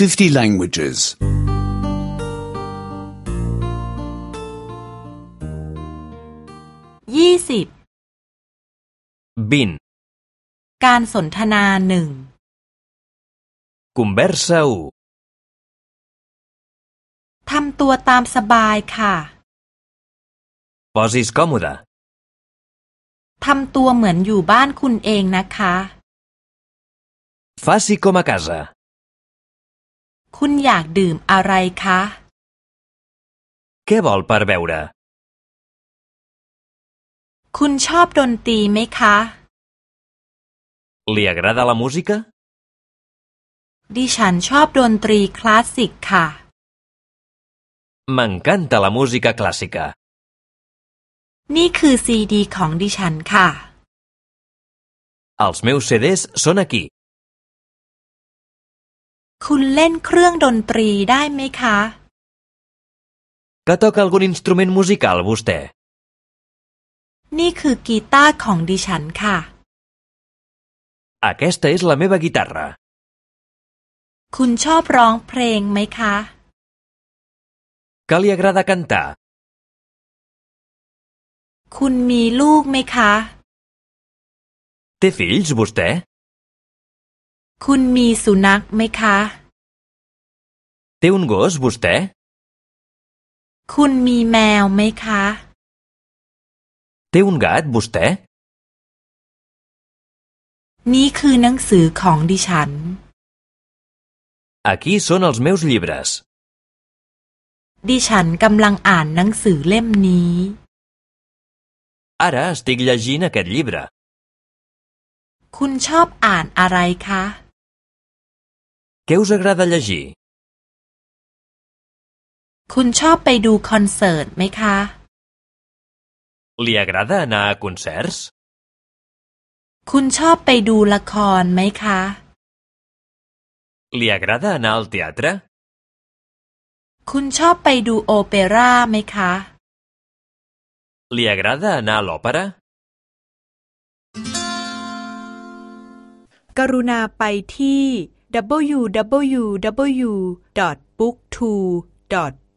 50 languages. ยี่สิบ 20. การสนทนาหนึ่ง Conversa ทำตัวตามสบายค่ะ 1. Posis còmode. ทำตัวเหมือนอยู่บ้านคุณเองนะคะ Faci com a casa. คุณอยากดื่มอะไรคะ Què vol per beure? คุณชอบดนตรีไหมคะ Li agrada la música? ดิฉันชอบดนตรีคลาสสิกค่ะ M'encanta la música clàssica. นี่คือซีดีของดิฉันค่ะ Els meus CDs són aquí. คุณเล่นเครื่องดนตรีได้ไหมคะ Que toca algun instrument musical, vostè? นี่คือกีตาร์ของดิฉันค่ะ Aquesta és la meva guitarra. คุณชอบร้องเพลงไหมคะ Que li agrada cantar? คุณมีลูกไหมคะ Té fills, vostè? คุณมีสุนัขไหมคะ Té un gos, vostè? คุณมีแมวไหมคะ Té un gat, vostè? นี่คือหนังสือของดิฉัน Aquí són els meus llibres. ดิฉันกำลังอ่านหนังสือเล่มนี้ Ara estic llegint aquest llibre. คุณชอบอ่านอะไรคะ Què us agrada llegir? คุณชอบไปดูคอนเสิร์ตไหมคะ Li agrada anar a concerts? คุณชอบไปดูละครไหมคะ Li agrada anar al teatre? คุณชอบไปดูโอเปร่าไหมคะ Li agrada anar a l'òpera? กรุณาไปที่